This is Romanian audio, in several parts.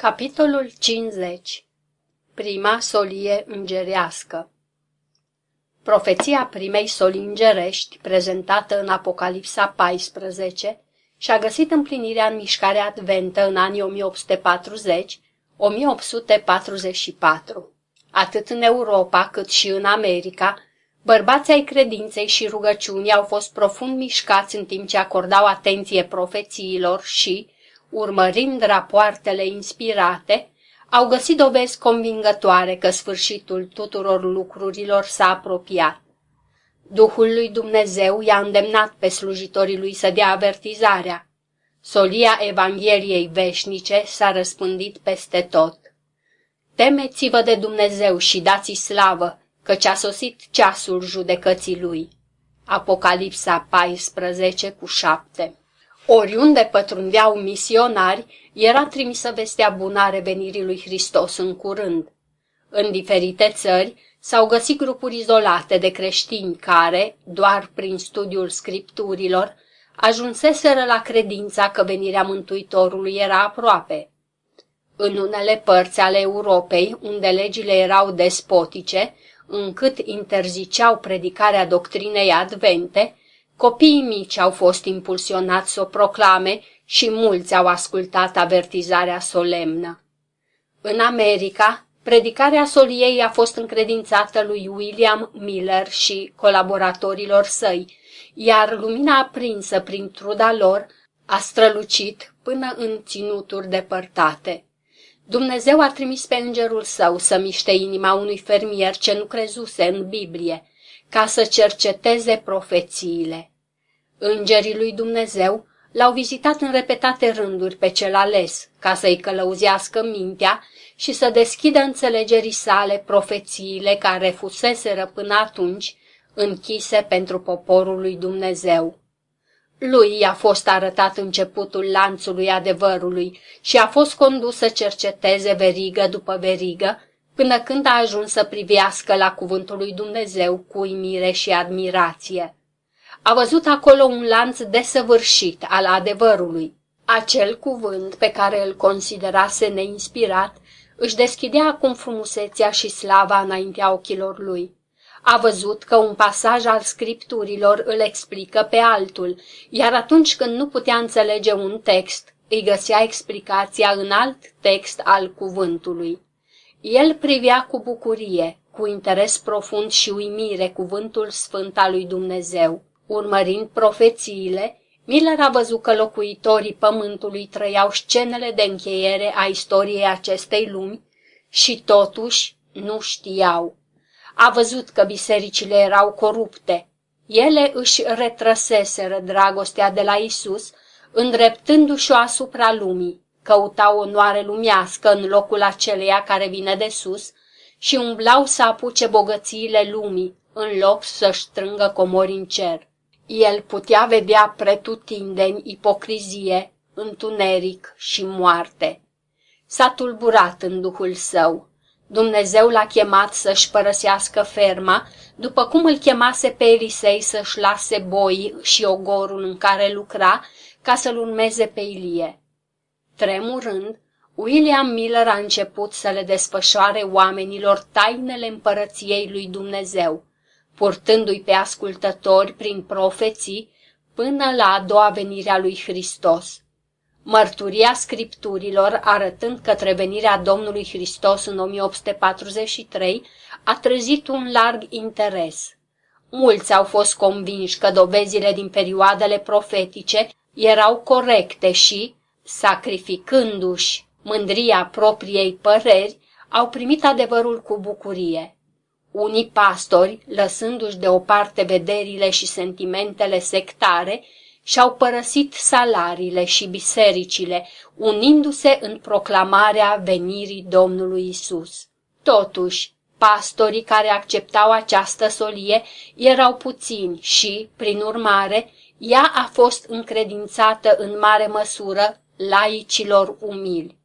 Capitolul 50 Prima solie îngerească Profeția primei solii îngerești, prezentată în Apocalipsa 14, și-a găsit împlinirea în mișcarea adventă în anii 1840-1844. Atât în Europa cât și în America, bărbații ai credinței și rugăciunii au fost profund mișcați în timp ce acordau atenție profețiilor și, urmărind rapoartele inspirate, au găsit dovezi convingătoare că sfârșitul tuturor lucrurilor s-a apropiat. Duhul lui Dumnezeu i-a îndemnat pe slujitorii lui să dea avertizarea. Solia Evangheliei veșnice s-a răspândit peste tot. Temeți-vă de Dumnezeu și dați slavă, căci a sosit ceasul judecății lui. Apocalipsa 14 cu 7 Oriunde pătrundeau misionari, era trimisă vestea bună a revenirii lui Hristos în curând. În diferite țări s-au găsit grupuri izolate de creștini care, doar prin studiul scripturilor, ajunseseră la credința că venirea Mântuitorului era aproape. În unele părți ale Europei, unde legile erau despotice, încât interziceau predicarea doctrinei advente, Copiii mici au fost impulsionați să o proclame și mulți au ascultat avertizarea solemnă. În America, predicarea soliei a fost încredințată lui William Miller și colaboratorilor săi, iar lumina aprinsă prin truda lor a strălucit până în ținuturi depărtate. Dumnezeu a trimis pe îngerul său să miște inima unui fermier ce nu crezuse în Biblie, ca să cerceteze profețiile. Îngerii lui Dumnezeu l-au vizitat în repetate rânduri pe cel ales, ca să-i călăuzească mintea și să deschidă înțelegerii sale profețiile care fuseseră până atunci închise pentru poporul lui Dumnezeu. Lui i-a fost arătat începutul lanțului adevărului și a fost condus să cerceteze verigă după verigă, până când a ajuns să privească la cuvântul lui Dumnezeu cu uimire și admirație. A văzut acolo un lanț desăvârșit al adevărului. Acel cuvânt pe care îl considerase neinspirat își deschidea acum frumusețea și slava înaintea ochilor lui. A văzut că un pasaj al scripturilor îl explică pe altul, iar atunci când nu putea înțelege un text, îi găsea explicația în alt text al cuvântului. El privea cu bucurie, cu interes profund și uimire cuvântul sfânt al lui Dumnezeu. Urmărind profețiile, Miller a văzut că locuitorii pământului trăiau scenele de încheiere a istoriei acestei lumi și totuși nu știau. A văzut că bisericile erau corupte. Ele își retrăseseră dragostea de la Isus, îndreptându-și-o asupra lumii, căutau onoare lumească în locul aceleia care vine de sus și umblau să apuce bogățiile lumii, în loc să-și strângă comori în cer. El putea vedea pretutindeni ipocrizie, întuneric și moarte. S-a tulburat în duhul său. Dumnezeu l-a chemat să-și părăsească ferma, după cum îl chemase pe Elisei să-și lase boi și ogorul în care lucra, ca să-l urmeze pe Ilie. Tremurând, William Miller a început să le desfășoare oamenilor tainele împărăției lui Dumnezeu purtându-i pe ascultători prin profeții până la a doua venire a lui Hristos. Mărturia scripturilor, arătând către venirea Domnului Hristos în 1843, a trezit un larg interes. Mulți au fost convinși că dovezile din perioadele profetice erau corecte și, sacrificându-și mândria propriei păreri, au primit adevărul cu bucurie. Unii pastori, lăsându-și deoparte vederile și sentimentele sectare, și-au părăsit salariile și bisericile, unindu-se în proclamarea venirii Domnului Isus. Totuși, pastorii care acceptau această solie erau puțini și, prin urmare, ea a fost încredințată în mare măsură laicilor umili.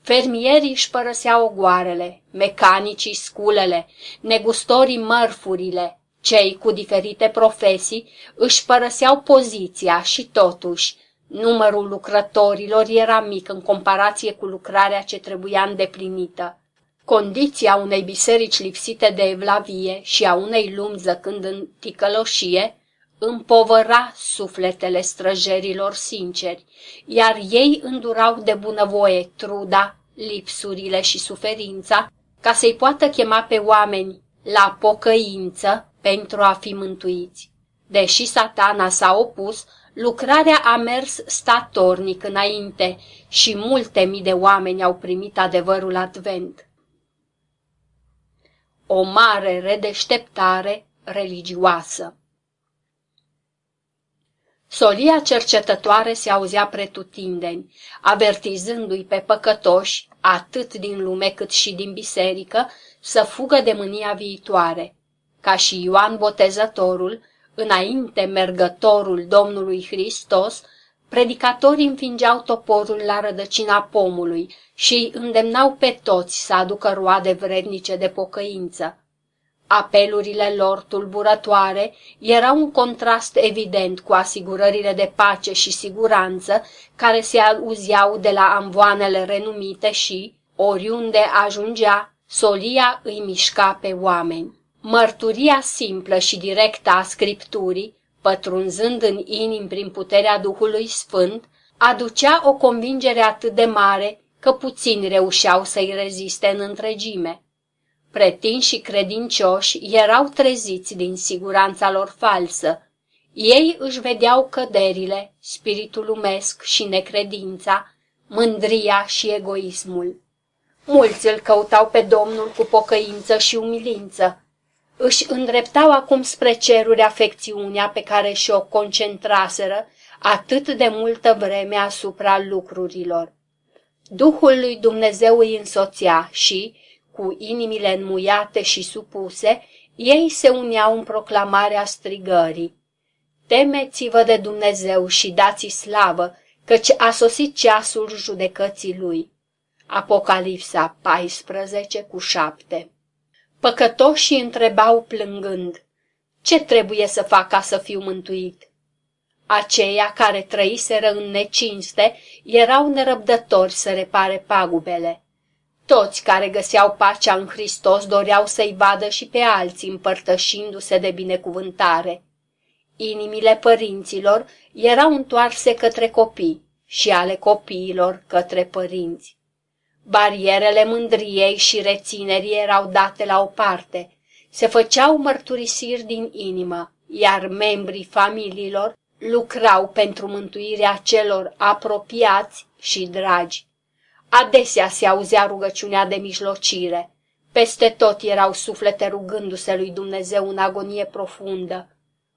Fermierii își părăseau ogoarele, mecanicii sculele, negustorii mărfurile, cei cu diferite profesii își părăseau poziția și totuși Numărul lucrătorilor era mic în comparație cu lucrarea ce trebuia îndeplinită. Condiția unei biserici lipsite de evlavie și a unei lumi zăcând în ticăloșie împovăra sufletele străjerilor sinceri, iar ei îndurau de bunăvoie truda, lipsurile și suferința, ca să-i poată chema pe oameni la pocăință pentru a fi mântuiți. Deși satana s-a opus, lucrarea a mers statornic înainte și multe mii de oameni au primit adevărul advent. O mare redeșteptare religioasă Solia cercetătoare se auzea pretutindeni, avertizându-i pe păcătoși, atât din lume cât și din biserică, să fugă de mânia viitoare. Ca și Ioan Botezătorul, înainte mergătorul Domnului Hristos, predicatorii înfingeau toporul la rădăcina pomului și îi îndemnau pe toți să aducă roade vrednice de pocăință. Apelurile lor tulburătoare erau un contrast evident cu asigurările de pace și siguranță care se auzeau de la amvoanele renumite și, oriunde ajungea, solia îi mișca pe oameni. Mărturia simplă și directă a Scripturii, pătrunzând în inim prin puterea Duhului Sfânt, aducea o convingere atât de mare că puțini reușeau să-i reziste în întregime. Pretinși și credincioși erau treziți din siguranța lor falsă. Ei își vedeau căderile, spiritul lumesc și necredința, mândria și egoismul. Mulți îl căutau pe Domnul cu pocăință și umilință. Își îndreptau acum spre ceruri afecțiunea pe care și-o concentraseră atât de multă vreme asupra lucrurilor. Duhul lui Dumnezeu îi însoțea și, cu inimile înmuiate și supuse, ei se uneau în proclamarea strigării. Temeți-vă de Dumnezeu și dați slavă, căci a sosit ceasul judecății lui. Apocalipsa 14 cu 7 Păcătoșii întrebau plângând, ce trebuie să fac ca să fiu mântuit? Aceia care trăiseră în necinste erau nerăbdători să repare pagubele. Toți care găseau pacea în Hristos doreau să-i vadă și pe alții împărtășindu-se de binecuvântare. Inimile părinților erau întoarse către copii și ale copiilor către părinți. Barierele mândriei și reținerii erau date la o parte, se făceau mărturisiri din inimă, iar membrii familiilor lucrau pentru mântuirea celor apropiați și dragi. Adesea se auzea rugăciunea de mijlocire. Peste tot erau suflete rugându-se lui Dumnezeu în agonie profundă.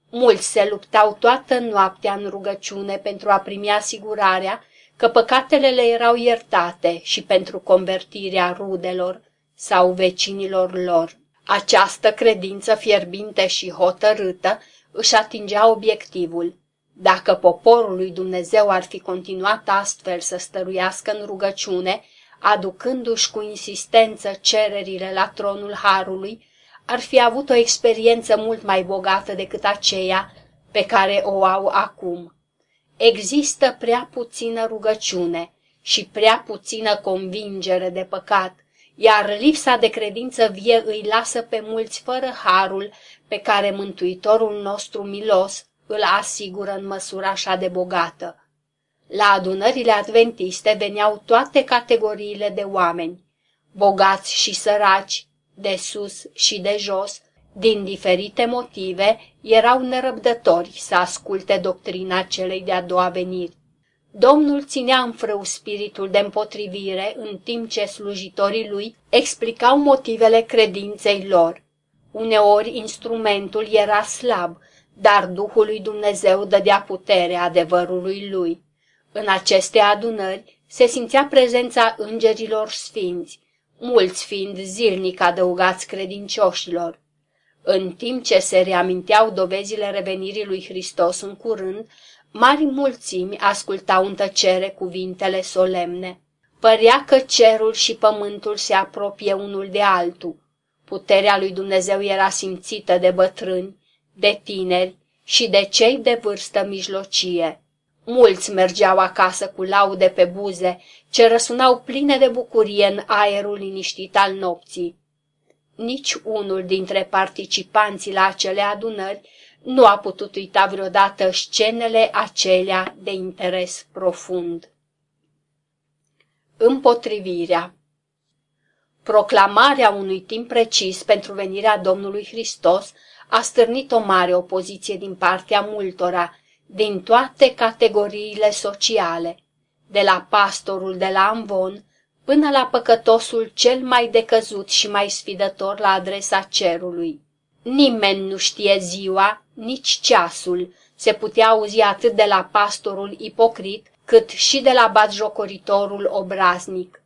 Mulți se luptau toată noaptea în rugăciune pentru a primi asigurarea că păcatele le erau iertate și pentru convertirea rudelor sau vecinilor lor. Această credință fierbinte și hotărâtă își atingea obiectivul. Dacă poporul lui Dumnezeu ar fi continuat astfel să stăruiască în rugăciune, aducându-și cu insistență cererile la tronul Harului, ar fi avut o experiență mult mai bogată decât aceea pe care o au acum. Există prea puțină rugăciune și prea puțină convingere de păcat, iar lipsa de credință vie îi lasă pe mulți fără harul pe care Mântuitorul nostru milos îl asigură în măsura așa de bogată. La adunările adventiste veneau toate categoriile de oameni, bogați și săraci, de sus și de jos, din diferite motive, erau nerăbdători să asculte doctrina celei de-a doua veniri. Domnul ținea în frâu spiritul de împotrivire în timp ce slujitorii lui explicau motivele credinței lor. Uneori instrumentul era slab, dar Duhul lui Dumnezeu dădea putere adevărului lui. În aceste adunări se simțea prezența îngerilor sfinți, mulți fiind zilnic adăugați credincioșilor. În timp ce se reaminteau dovezile revenirii lui Hristos în curând, mari mulțimi ascultau în tăcere cuvintele solemne. Părea că cerul și pământul se apropie unul de altul. Puterea lui Dumnezeu era simțită de bătrâni, de tineri și de cei de vârstă mijlocie. Mulți mergeau acasă cu laude pe buze, ce răsunau pline de bucurie în aerul liniștit al nopții. Nici unul dintre participanții la acele adunări nu a putut uita vreodată scenele acelea de interes profund. Împotrivirea Proclamarea unui timp precis pentru venirea Domnului Hristos a stârnit o mare opoziție din partea multora, din toate categoriile sociale, de la pastorul de la Amvon până la păcătosul cel mai decăzut și mai sfidător la adresa cerului. Nimeni nu știe ziua, nici ceasul, se putea auzi atât de la pastorul ipocrit, cât și de la batjocoritorul obraznic.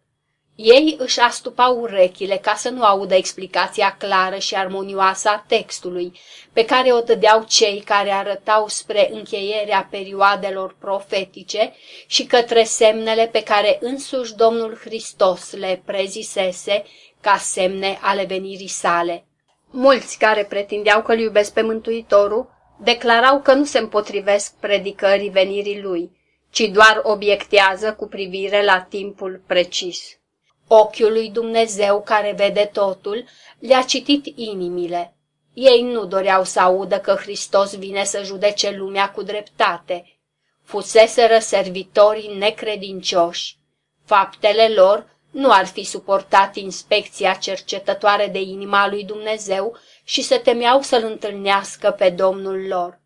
Ei își astupau urechile ca să nu audă explicația clară și armonioasă a textului, pe care o dădeau cei care arătau spre încheierea perioadelor profetice și către semnele pe care însuși Domnul Hristos le prezisese ca semne ale venirii sale. Mulți care pretindeau că îl iubesc pe Mântuitorul declarau că nu se împotrivesc predicării venirii lui, ci doar obiectează cu privire la timpul precis. Ochiul lui Dumnezeu care vede totul le-a citit inimile. Ei nu doreau să audă că Hristos vine să judece lumea cu dreptate. Fuseseră servitorii necredincioși. Faptele lor nu ar fi suportat inspecția cercetătoare de inima lui Dumnezeu și se temeau să-L întâlnească pe Domnul lor.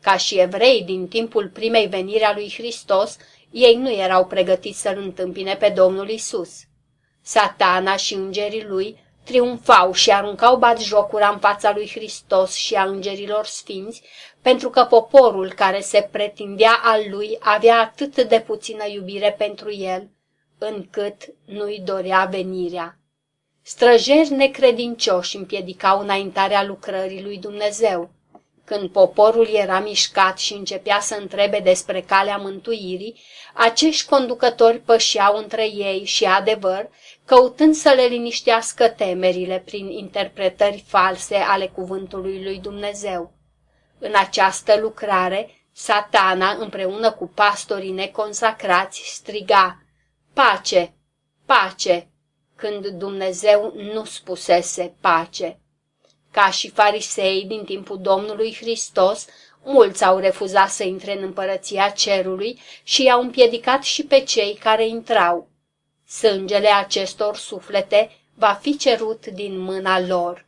Ca și evrei din timpul primei veniri a lui Hristos, ei nu erau pregătiți să-L întâmpine pe Domnul Isus. Satana și îngerii lui triumfau și aruncau jocura în fața lui Hristos și a îngerilor sfinți, pentru că poporul care se pretindea al lui avea atât de puțină iubire pentru el, încât nu-i dorea venirea. Străjeri necredincioși împiedicau înaintarea lucrării lui Dumnezeu. Când poporul era mișcat și începea să întrebe despre calea mântuirii, acești conducători pășeau între ei și adevăr, căutând să le liniștească temerile prin interpretări false ale cuvântului lui Dumnezeu. În această lucrare, satana, împreună cu pastorii neconsacrați, striga, Pace, pace, când Dumnezeu nu spusese pace. Ca și farisei din timpul Domnului Hristos, mulți au refuzat să intre în împărăția cerului și i-au împiedicat și pe cei care intrau. Sângele acestor suflete va fi cerut din mâna lor.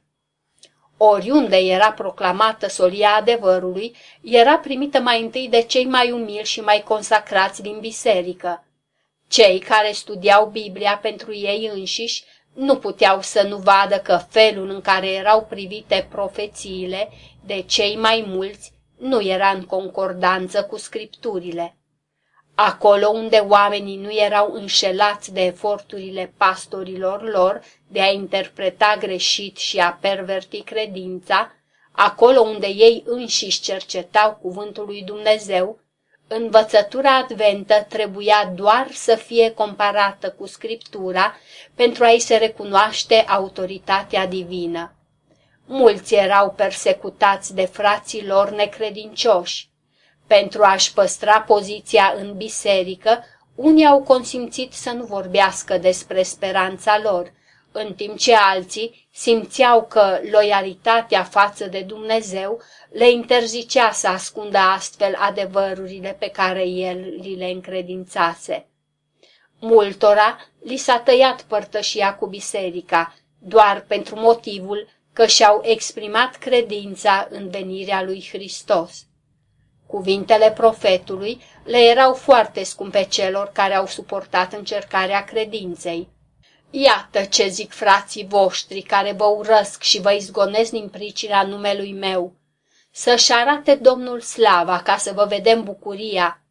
Oriunde era proclamată solia adevărului, era primită mai întâi de cei mai umili și mai consacrați din biserică. Cei care studiau Biblia pentru ei înșiși nu puteau să nu vadă că felul în care erau privite profețiile de cei mai mulți nu era în concordanță cu scripturile. Acolo unde oamenii nu erau înșelați de eforturile pastorilor lor de a interpreta greșit și a perverti credința, acolo unde ei înșiși cercetau cuvântul lui Dumnezeu, învățătura adventă trebuia doar să fie comparată cu Scriptura pentru a-i se recunoaște autoritatea divină. Mulți erau persecutați de frații lor necredincioși. Pentru a-și păstra poziția în biserică, unii au consimțit să nu vorbească despre speranța lor, în timp ce alții simțeau că loialitatea față de Dumnezeu le interzicea să ascundă astfel adevărurile pe care el li le încredințase. Multora li s-a tăiat părtășia cu biserica, doar pentru motivul că și-au exprimat credința în venirea lui Hristos. Cuvintele profetului le erau foarte scumpe celor care au suportat încercarea credinței. Iată ce zic frații voștri care vă urăsc și vă izgonesc din pricina numelui meu. Să-și arate Domnul slava ca să vă vedem bucuria,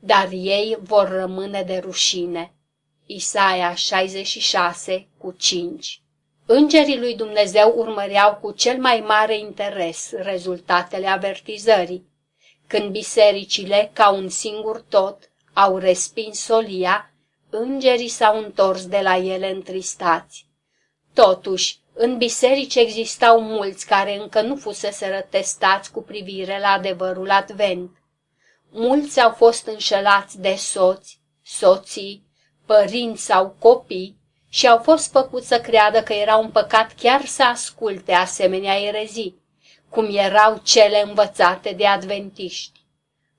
dar ei vor rămâne de rușine. Isaia 66 cu 5 Îngerii lui Dumnezeu urmăreau cu cel mai mare interes rezultatele avertizării. Când bisericile, ca un singur tot, au respins solia, îngerii s-au întors de la ele întristați. Totuși, în biserici existau mulți care încă nu fusese testați cu privire la adevărul advent. Mulți au fost înșelați de soți, soții, părinți sau copii și au fost făcuți să creadă că era un păcat chiar să asculte asemenea erezii, cum erau cele învățate de adventiști.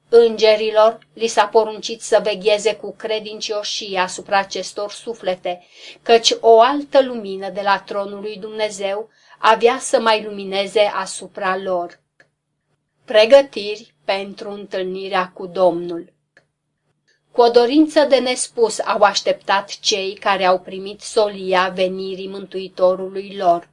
Îngerilor li s-a poruncit să vegheze cu credincioșie asupra acestor suflete, căci o altă lumină de la tronul lui Dumnezeu avea să mai lumineze asupra lor. Pregătiri pentru întâlnirea cu Domnul Cu o dorință de nespus au așteptat cei care au primit solia venirii Mântuitorului lor.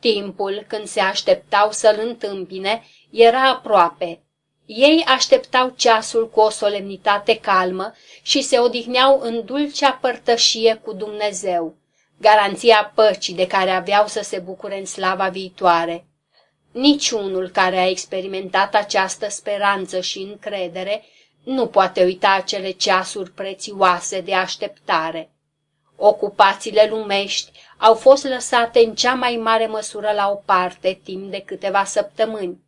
Timpul când se așteptau să-l întâmpine era aproape. Ei așteptau ceasul cu o solemnitate calmă și se odihneau în dulcea părtășie cu Dumnezeu, garanția păcii de care aveau să se bucure în slava viitoare. Niciunul care a experimentat această speranță și încredere nu poate uita acele ceasuri prețioase de așteptare. Ocupațiile lumești au fost lăsate în cea mai mare măsură la o parte timp de câteva săptămâni.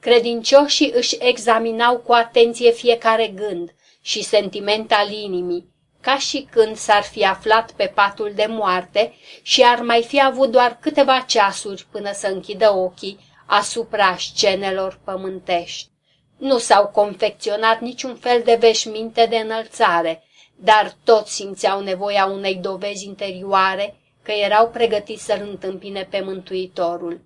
Credincioșii își examinau cu atenție fiecare gând și sentiment al inimii, ca și când s-ar fi aflat pe patul de moarte și ar mai fi avut doar câteva ceasuri până să închidă ochii asupra scenelor pământești. Nu s-au confecționat niciun fel de veșminte de înălțare, dar toți simțeau nevoia unei dovezi interioare că erau pregătiți să-L întâmpine pe Mântuitorul.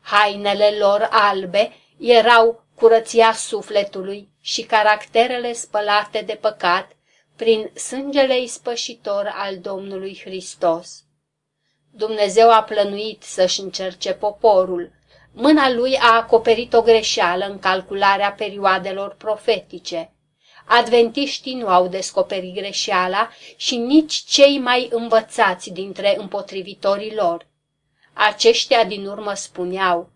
Hainele lor albe erau curăția sufletului și caracterele spălate de păcat prin sângele ispășitor al Domnului Hristos. Dumnezeu a plănuit să-și încerce poporul, Mâna lui a acoperit o greșeală în calcularea perioadelor profetice. Adventiștii nu au descoperit greșeala și nici cei mai învățați dintre împotrivitorii lor. Aceștia din urmă spuneau,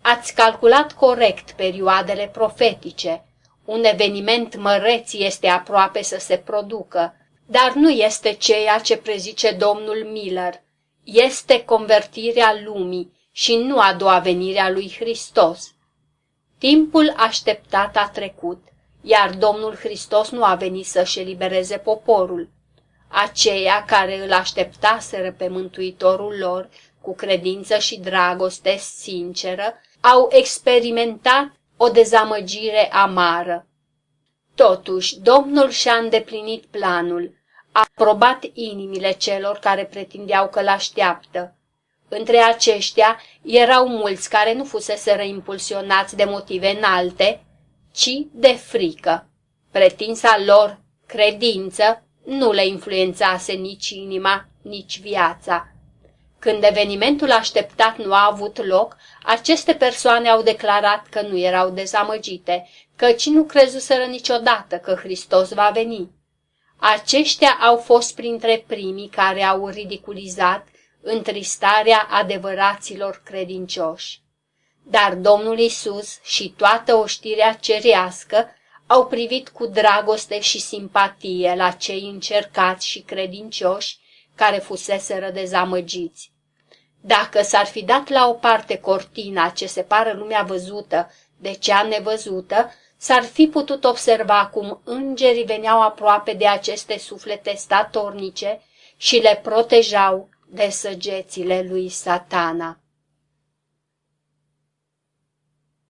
ați calculat corect perioadele profetice, un eveniment măreț este aproape să se producă, dar nu este ceea ce prezice domnul Miller. Este convertirea lumii și nu a doua venire a lui Hristos. Timpul așteptat a trecut, iar Domnul Hristos nu a venit să-și elibereze poporul. Aceia care îl așteptaseră pe Mântuitorul lor cu credință și dragoste sinceră, au experimentat o dezamăgire amară. Totuși, Domnul și-a îndeplinit planul, a aprobat inimile celor care pretindeau că l-așteaptă între aceștia erau mulți care nu fusese impulsionați de motive înalte, ci de frică. Pretinsa lor credință nu le influențase nici inima, nici viața. Când evenimentul așteptat nu a avut loc, aceste persoane au declarat că nu erau dezamăgite, căci nu crezuseră niciodată că Hristos va veni. Aceștia au fost printre primii care au ridiculizat întristarea adevăraților credincioși. Dar Domnul Isus și toată oștirea cerească au privit cu dragoste și simpatie la cei încercați și credincioși care fuseseră dezamăgiți. Dacă s-ar fi dat la o parte cortina ce separă lumea văzută de cea nevăzută, s-ar fi putut observa cum îngerii veneau aproape de aceste suflete statornice și le protejau de săgețile lui satana.